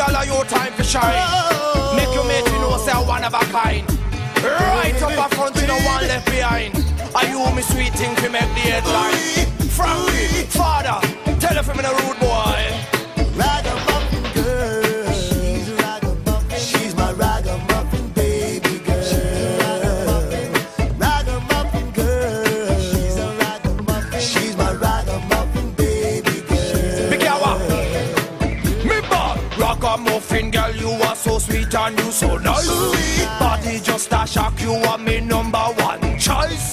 girl, are your time to shine. Make your mate, you know, say one of a kind. Right up a front, you know, one left behind. Are you me sweet thing to make the headline? Frankie, father, sweet and you so nice. Body just a shock, you are me number one choice.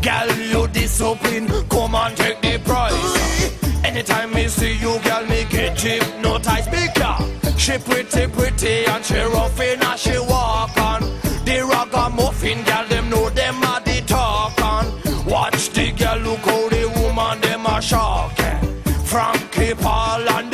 Girl, you discipline, come and take the prize. Anytime me see you, girl, me get hypnotized. Bigger, she pretty, pretty, and she rough in as she walk on. The ragamuffin, girl, them know them are the talk on. Watch the girl, look how the woman, them are shocking. Frankie Paul and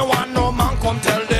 no one, no man come tell them.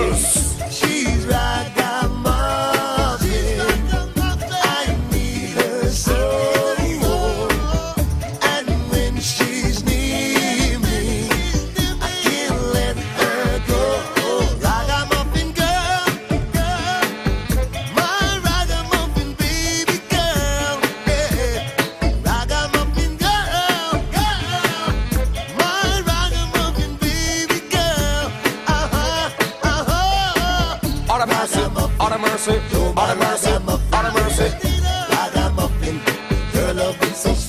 girls. She's right. Love is so sweet like candy. Ragamuffin, you're my ragamuffin.